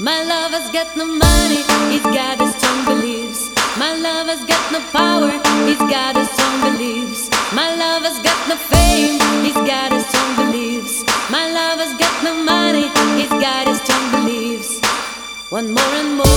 My lover's got no money, he's got his strong beliefs. My lover's got no power, he's got his strong beliefs. My lover's got no fame, he's got his strong beliefs. My lover's got no money, he's got his strong beliefs. One more and more.